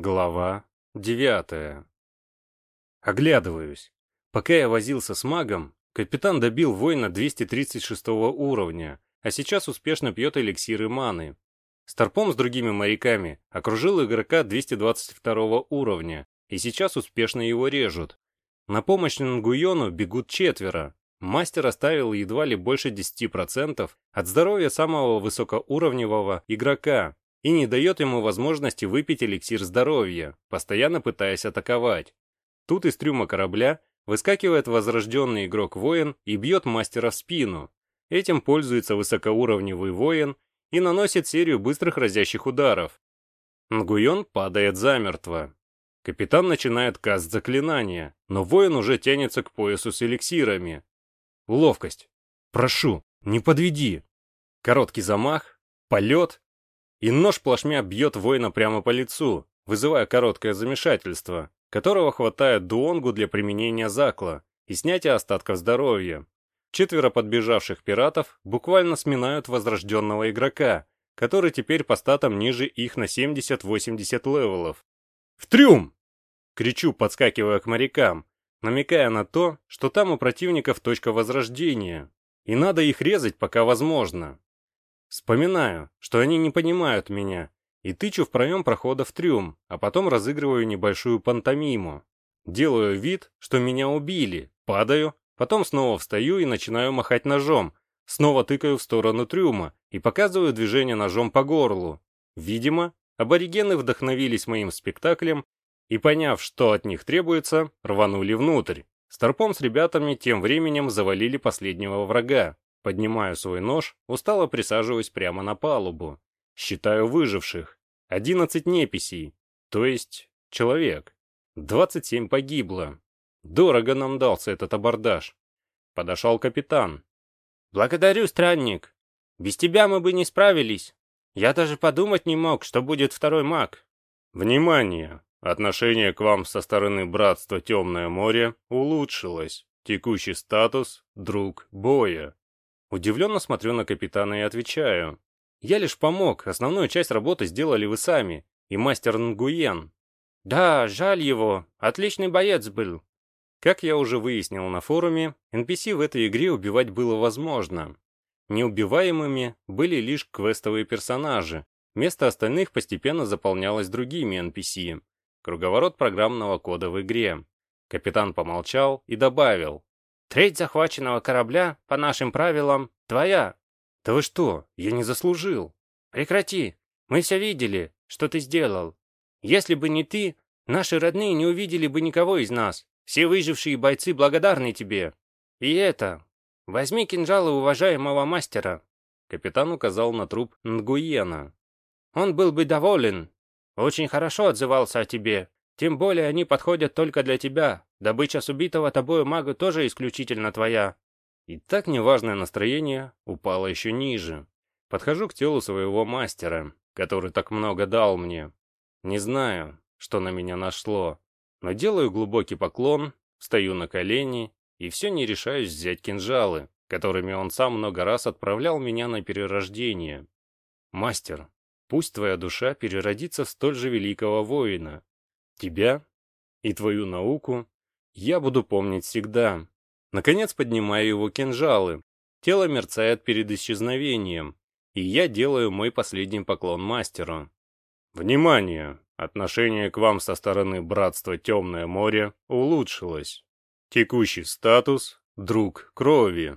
Глава девятая. Оглядываюсь. Пока я возился с магом, капитан добил воина 236 уровня, а сейчас успешно пьет эликсиры маны. Старпом с другими моряками окружил игрока 222 уровня, и сейчас успешно его режут. На помощь Нгуйону бегут четверо. Мастер оставил едва ли больше 10% от здоровья самого высокоуровневого игрока, и не дает ему возможности выпить эликсир здоровья, постоянно пытаясь атаковать. Тут из трюма корабля выскакивает возрожденный игрок-воин и бьет мастера в спину. Этим пользуется высокоуровневый воин и наносит серию быстрых разящих ударов. Нгуйон падает замертво. Капитан начинает каст заклинания, но воин уже тянется к поясу с эликсирами. Ловкость. Прошу, не подведи. Короткий замах, полет, и нож плашмя бьет воина прямо по лицу, вызывая короткое замешательство, которого хватает дуонгу для применения закла и снятия остатков здоровья. Четверо подбежавших пиратов буквально сминают возрожденного игрока, который теперь по статам ниже их на 70-80 левелов. «В трюм!» — кричу, подскакивая к морякам, намекая на то, что там у противников точка возрождения, и надо их резать, пока возможно. Вспоминаю, что они не понимают меня, и тычу в проем прохода в трюм, а потом разыгрываю небольшую пантомиму. Делаю вид, что меня убили, падаю, потом снова встаю и начинаю махать ножом, снова тыкаю в сторону трюма и показываю движение ножом по горлу. Видимо, аборигены вдохновились моим спектаклем и, поняв, что от них требуется, рванули внутрь. Старпом с ребятами тем временем завалили последнего врага. Поднимаю свой нож, устало присаживаюсь прямо на палубу. Считаю выживших. Одиннадцать неписей, то есть человек. Двадцать семь погибло. Дорого нам дался этот абордаж. Подошел капитан. «Благодарю, странник. Без тебя мы бы не справились. Я даже подумать не мог, что будет второй маг». «Внимание! Отношение к вам со стороны Братства Темное море улучшилось. Текущий статус — друг боя. Удивленно смотрю на капитана и отвечаю. Я лишь помог, основную часть работы сделали вы сами, и мастер Нгуен. Да, жаль его, отличный боец был. Как я уже выяснил на форуме, NPC в этой игре убивать было возможно. Неубиваемыми были лишь квестовые персонажи, место остальных постепенно заполнялось другими NPC. Круговорот программного кода в игре. Капитан помолчал и добавил. Треть захваченного корабля, по нашим правилам, твоя. Да вы что, я не заслужил. Прекрати. Мы все видели, что ты сделал. Если бы не ты, наши родные не увидели бы никого из нас. Все выжившие бойцы благодарны тебе. И это. Возьми кинжалы уважаемого мастера. Капитан указал на труп Нгуена. Он был бы доволен. Очень хорошо отзывался о тебе. Тем более они подходят только для тебя. Добыча с убитого тобою мага тоже исключительно твоя». И так неважное настроение упало еще ниже. Подхожу к телу своего мастера, который так много дал мне. Не знаю, что на меня нашло, но делаю глубокий поклон, встаю на колени и все не решаюсь взять кинжалы, которыми он сам много раз отправлял меня на перерождение. Мастер, пусть твоя душа переродится в столь же великого воина. Тебя и твою науку я буду помнить всегда. Наконец поднимаю его кинжалы. Тело мерцает перед исчезновением, и я делаю мой последний поклон мастеру. Внимание! Отношение к вам со стороны Братства Темное море улучшилось. Текущий статус — друг крови.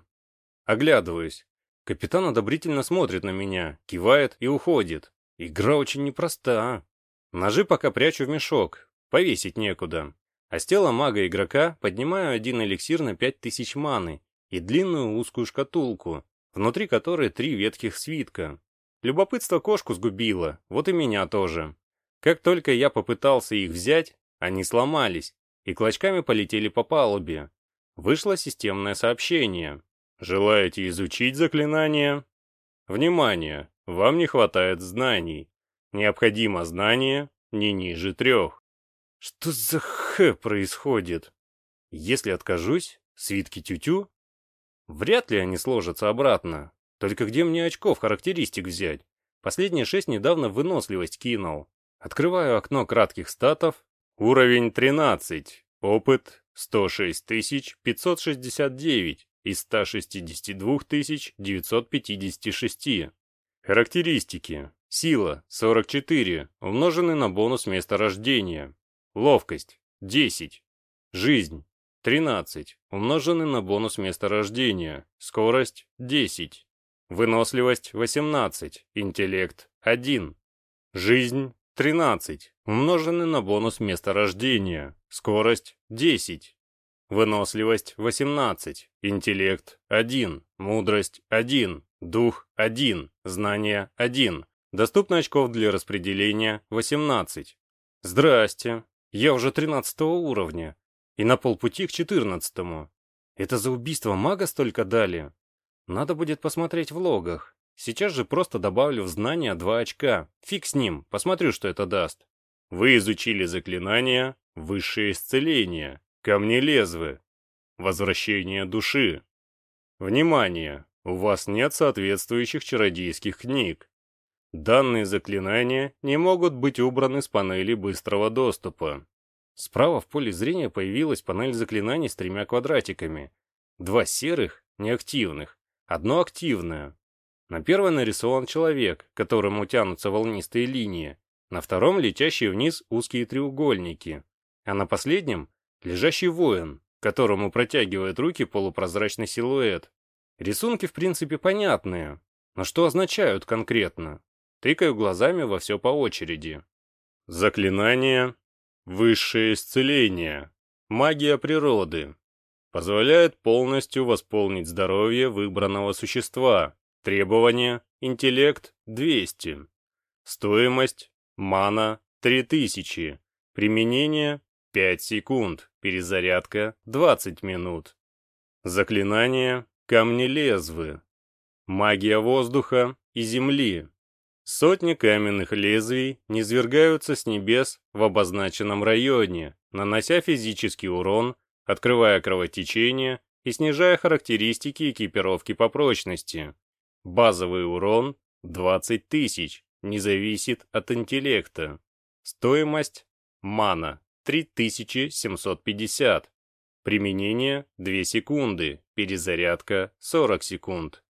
Оглядываюсь. Капитан одобрительно смотрит на меня, кивает и уходит. Игра очень непроста. Ножи пока прячу в мешок, повесить некуда. А с тела мага-игрока поднимаю один эликсир на 5000 маны и длинную узкую шкатулку, внутри которой три ветхих свитка. Любопытство кошку сгубило, вот и меня тоже. Как только я попытался их взять, они сломались и клочками полетели по палубе. Вышло системное сообщение. Желаете изучить заклинание? Внимание! Вам не хватает знаний. Необходимо знание не ниже трех. Что за х происходит? Если откажусь, свитки тютю? Вряд ли они сложатся обратно. Только где мне очков характеристик взять? Последние шесть недавно выносливость кинул. Открываю окно кратких статов. Уровень 13. Опыт 106 569 из 162 956. Характеристики. Сила 44, умноженный на бонус места рождения. Ловкость 10. Жизнь 13, умноженный на бонус места рождения. Скорость 10. Выносливость 18, интеллект 1. Жизнь 13, умноженный на бонус места рождения. Скорость 10. Выносливость 18, интеллект 1, мудрость 1, дух 1, знание 1. Доступно очков для распределения 18. Здрасте, я уже 13 уровня и на полпути к 14. -му. Это за убийство мага столько дали? Надо будет посмотреть в логах. Сейчас же просто добавлю в знания 2 очка. Фиг с ним, посмотрю, что это даст. Вы изучили заклинание «Высшее исцеление», «Камнелезвы», «Возвращение души». Внимание! У вас нет соответствующих чародейских книг. Данные заклинания не могут быть убраны с панели быстрого доступа. Справа в поле зрения появилась панель заклинаний с тремя квадратиками. Два серых, неактивных, одно активное. На первой нарисован человек, к которому тянутся волнистые линии, на втором летящие вниз узкие треугольники, а на последнем лежащий воин, которому протягивает руки полупрозрачный силуэт. Рисунки в принципе понятные, но что означают конкретно? Тыкаю глазами во все по очереди. Заклинание «Высшее исцеление», магия природы, позволяет полностью восполнить здоровье выбранного существа. Требование – интеллект 200. Стоимость – мана 3000. Применение 5 секунд, перезарядка 20 минут. Заклинание камнелезвы, магия воздуха и земли. Сотни каменных лезвий низвергаются с небес в обозначенном районе, нанося физический урон, открывая кровотечение и снижая характеристики экипировки по прочности. Базовый урон 20 тысяч, не зависит от интеллекта. Стоимость мана 3750. Применение 2 секунды, перезарядка 40 секунд.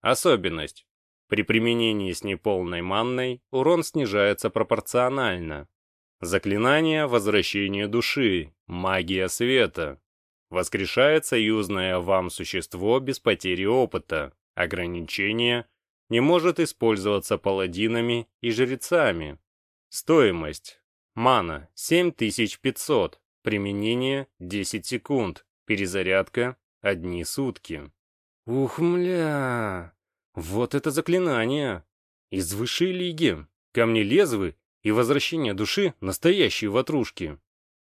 Особенность. При применении с неполной манной урон снижается пропорционально. Заклинание возвращения души, магия света. Воскрешает союзное вам существо без потери опыта. Ограничение не может использоваться паладинами и жрецами. Стоимость Мана 7500. Применение 10 секунд. Перезарядка одни сутки. Ух, мля. Вот это заклинание. Из высшей лиги. Камни лезвы и возвращение души настоящие ватрушки.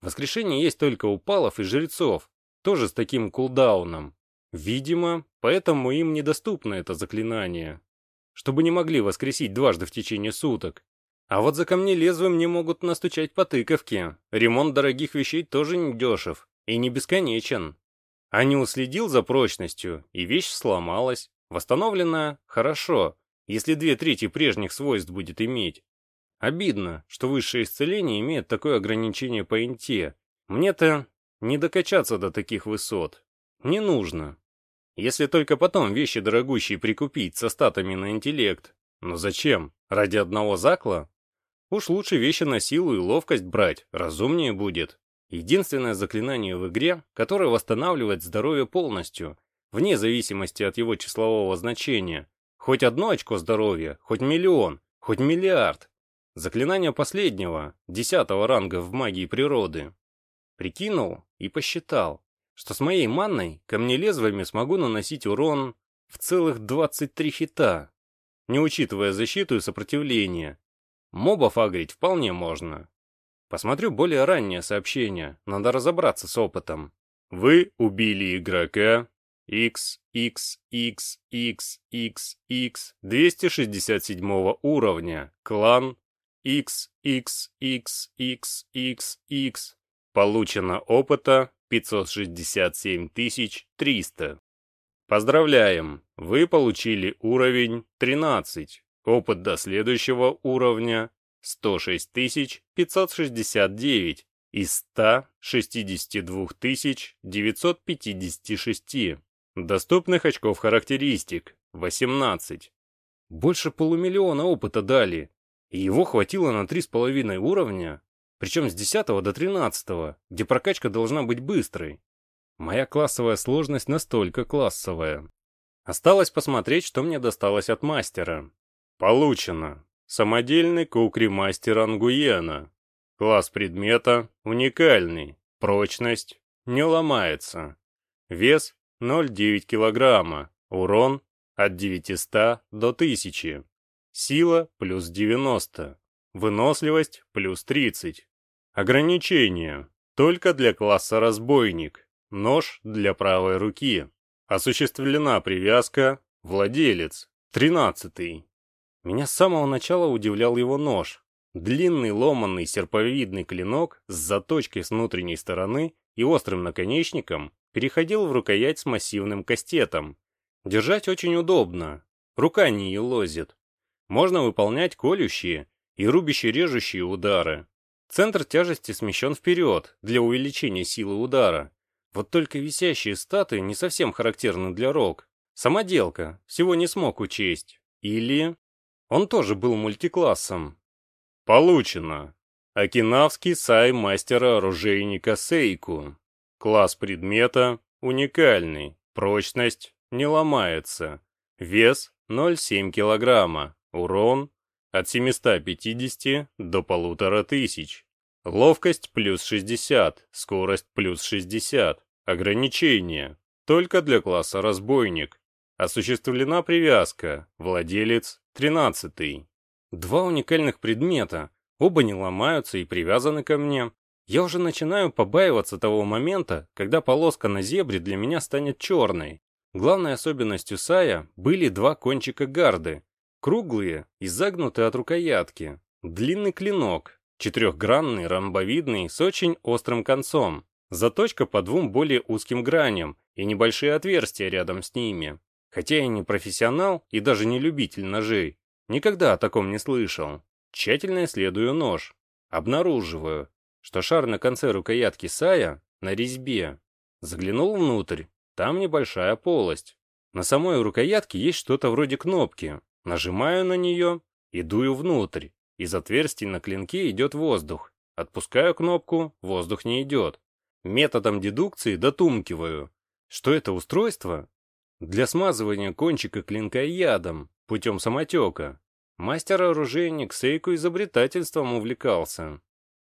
Воскрешение есть только у палов и жрецов, тоже с таким кулдауном. Видимо, поэтому им недоступно это заклинание. Чтобы не могли воскресить дважды в течение суток. А вот за камнелезвым не могут настучать по тыковке. Ремонт дорогих вещей тоже не дешев и не бесконечен. А не уследил за прочностью, и вещь сломалась. Восстановлена хорошо, если две трети прежних свойств будет иметь. Обидно, что высшее исцеление имеет такое ограничение по инте. Мне-то не докачаться до таких высот. Не нужно. Если только потом вещи дорогущие прикупить со статами на интеллект. Но зачем? Ради одного закла? Уж лучше вещи на силу и ловкость брать, разумнее будет. Единственное заклинание в игре, которое восстанавливает здоровье полностью, вне зависимости от его числового значения. Хоть одно очко здоровья, хоть миллион, хоть миллиард. Заклинание последнего, десятого ранга в магии природы. Прикинул и посчитал, что с моей манной камнелезвами смогу наносить урон в целых 23 хита, не учитывая защиту и сопротивление, Мобов агрить вполне можно. Посмотрю более раннее сообщение, надо разобраться с опытом. Вы убили игрока XXXXXX 267 уровня, клан XXXXXX. Получено опыта 567 300. Поздравляем, вы получили уровень 13. Опыт до следующего уровня 106 569 из 162 956. Доступных очков характеристик – 18. Больше полумиллиона опыта дали, и его хватило на 3,5 уровня, причем с 10 до 13, где прокачка должна быть быстрой. Моя классовая сложность настолько классовая. Осталось посмотреть, что мне досталось от мастера. Получено. Самодельный кукри-мастер Ангуена. Класс предмета уникальный. Прочность не ломается. Вес 0,9 кг. Урон от 900 до 1000. Сила плюс 90. Выносливость плюс 30. Ограничение. Только для класса разбойник. Нож для правой руки. Осуществлена привязка. Владелец. Тринадцатый. Меня с самого начала удивлял его нож. Длинный ломанный серповидный клинок с заточкой с внутренней стороны и острым наконечником переходил в рукоять с массивным кастетом. Держать очень удобно. Рука не елозит. Можно выполнять колющие и рубящие-режущие удары. Центр тяжести смещен вперед для увеличения силы удара. Вот только висящие статы не совсем характерны для рог. Самоделка, всего не смог учесть. Или... Он тоже был мультиклассом. Получено. Окинавский сай мастера-оружейника Сейку. Класс предмета уникальный. Прочность не ломается. Вес 0,7 килограмма. Урон от 750 до 1500. Ловкость плюс 60, скорость плюс 60. Ограничение. Только для класса разбойник. Осуществлена привязка. Владелец 13. Два уникальных предмета. Оба не ломаются и привязаны ко мне. Я уже начинаю побаиваться того момента, когда полоска на зебре для меня станет черной. Главной особенностью Сая были два кончика гарды, Круглые и загнутые от рукоятки. Длинный клинок, четырехгранный, ромбовидный, с очень острым концом. Заточка по двум более узким граням и небольшие отверстия рядом с ними. Хотя я не профессионал и даже не любитель ножей, никогда о таком не слышал. Тщательно исследую нож. Обнаруживаю, что шар на конце рукоятки Сая на резьбе. Заглянул внутрь, там небольшая полость. На самой рукоятке есть что-то вроде кнопки, Нажимаю на нее и дую внутрь. Из отверстий на клинке идет воздух. Отпускаю кнопку, воздух не идет. Методом дедукции дотумкиваю. Что это устройство? Для смазывания кончика клинка ядом, путем самотека. Мастер-оружейник Сейку изобретательством увлекался.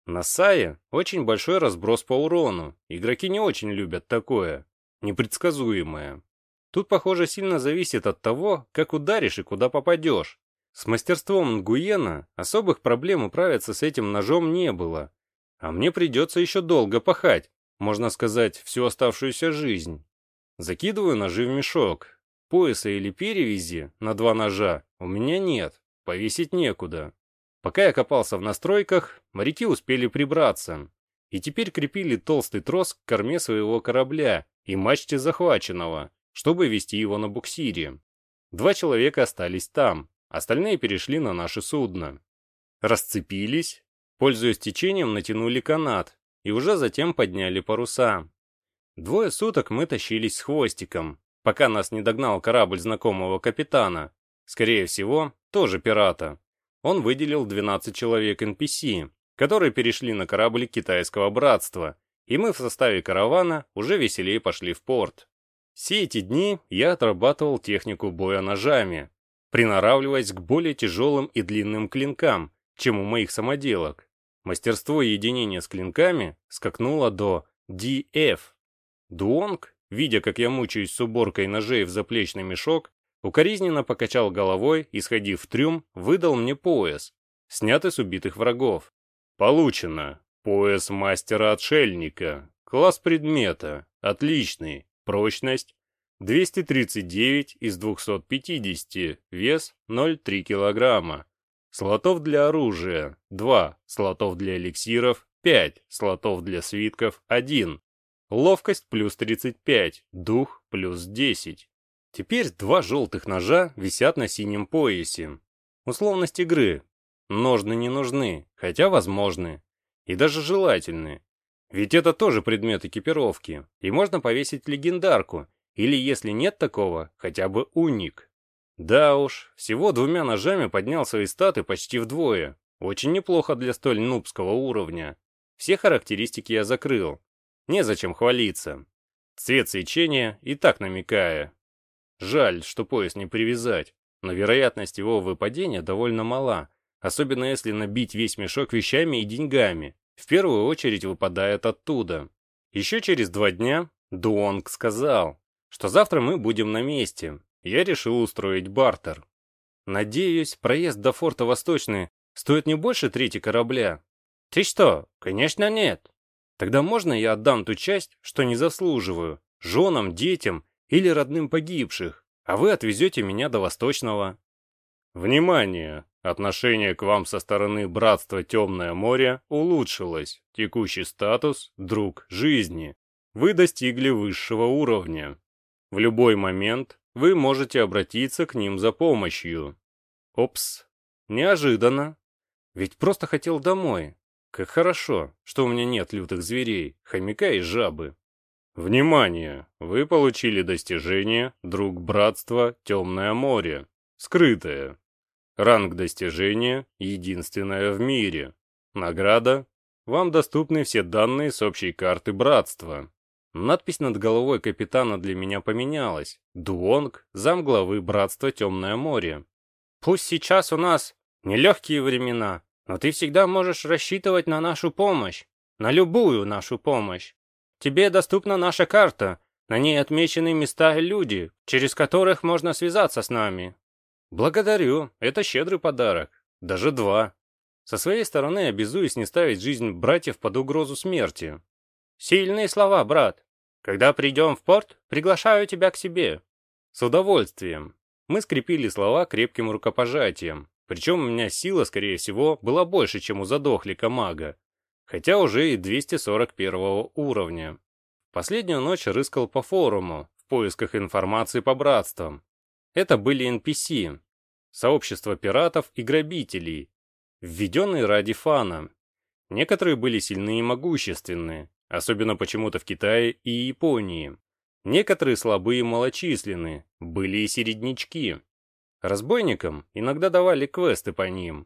На Сае очень большой разброс по урону. Игроки не очень любят такое. Непредсказуемое. Тут, похоже, сильно зависит от того, как ударишь и куда попадешь. С мастерством Нгуена особых проблем управиться с этим ножом не было. А мне придется еще долго пахать, можно сказать, всю оставшуюся жизнь. Закидываю ножи в мешок. Пояса или перевязи на два ножа у меня нет, повесить некуда. Пока я копался в настройках, моряки успели прибраться. И теперь крепили толстый трос к корме своего корабля и мачте захваченного, чтобы вести его на буксире. Два человека остались там, остальные перешли на наше судно. Расцепились, пользуясь течением, натянули канат и уже затем подняли паруса. Двое суток мы тащились с хвостиком, пока нас не догнал корабль знакомого капитана, скорее всего, тоже пирата. Он выделил 12 человек NPC, которые перешли на корабль китайского братства, и мы в составе каравана уже веселее пошли в порт. Все эти дни я отрабатывал технику боя ножами, приноравливаясь к более тяжелым и длинным клинкам, чем у моих самоделок. Мастерство единения с клинками скакнуло до DF. Дуонг, видя, как я мучаюсь с уборкой ножей в заплечный мешок, укоризненно покачал головой и, сходив в трюм, выдал мне пояс, снятый с убитых врагов. Получено. Пояс мастера-отшельника. Класс предмета. Отличный. Прочность 239 из 250, вес 0,3 кг. Слотов для оружия 2, слотов для эликсиров 5, слотов для свитков 1. Ловкость плюс 35, дух плюс 10. Теперь два желтых ножа висят на синем поясе. Условность игры. Ножны не нужны, хотя возможны. И даже желательны. Ведь это тоже предмет экипировки, и можно повесить легендарку, или если нет такого, хотя бы уник. Да уж, всего двумя ножами поднял свои статы почти вдвое. Очень неплохо для столь нубского уровня. Все характеристики я закрыл. Незачем хвалиться. Цвет свечения и так намекая. Жаль, что пояс не привязать, но вероятность его выпадения довольно мала, особенно если набить весь мешок вещами и деньгами. В первую очередь выпадает оттуда. Еще через два дня Дуонг сказал, что завтра мы будем на месте. Я решил устроить бартер. Надеюсь, проезд до форта Восточный стоит не больше трети корабля. Ты что? Конечно нет. Тогда можно я отдам ту часть, что не заслуживаю, женам, детям или родным погибших, а вы отвезете меня до Восточного. Внимание! Отношение к вам со стороны Братства Темное море улучшилось. Текущий статус – друг жизни. Вы достигли высшего уровня. В любой момент вы можете обратиться к ним за помощью. Опс, неожиданно. Ведь просто хотел домой. Как хорошо, что у меня нет лютых зверей, хомяка и жабы. Внимание! Вы получили достижение «Друг Братства Темное море». Скрытое. Ранг достижения единственное в мире. Награда. Вам доступны все данные с общей карты Братства. Надпись над головой капитана для меня поменялась. Дуонг, замглавы Братства Темное море. Пусть сейчас у нас нелегкие времена, но ты всегда можешь рассчитывать на нашу помощь, на любую нашу помощь. Тебе доступна наша карта, на ней отмечены места и люди, через которых можно связаться с нами. Благодарю, это щедрый подарок. Даже два. Со своей стороны обязуюсь не ставить жизнь братьев под угрозу смерти. Сильные слова, брат. Когда придем в порт, приглашаю тебя к себе. С удовольствием. Мы скрепили слова крепким рукопожатием. Причем у меня сила, скорее всего, была больше, чем у задохлика мага. Хотя уже и 241 уровня. Последнюю ночь рыскал по форуму, в поисках информации по братствам. Это были NPC, сообщество пиратов и грабителей, введенные ради фана. Некоторые были сильны и могущественны, особенно почему-то в Китае и Японии. Некоторые слабые и малочисленны, были и середнячки. Разбойникам иногда давали квесты по ним.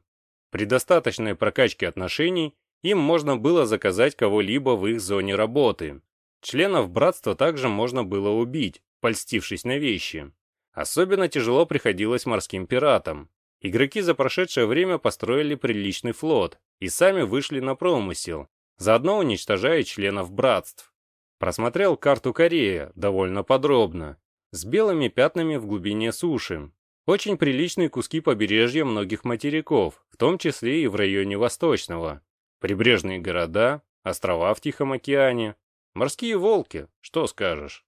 При достаточной прокачке отношений им можно было заказать кого-либо в их зоне работы. Членов братства также можно было убить, польстившись на вещи. Особенно тяжело приходилось морским пиратам. Игроки за прошедшее время построили приличный флот и сами вышли на промысел, заодно уничтожая членов братств. Просмотрел карту Корея довольно подробно, с белыми пятнами в глубине суши. Очень приличные куски побережья многих материков, в том числе и в районе Восточного. Прибрежные города, острова в Тихом океане, морские волки, что скажешь.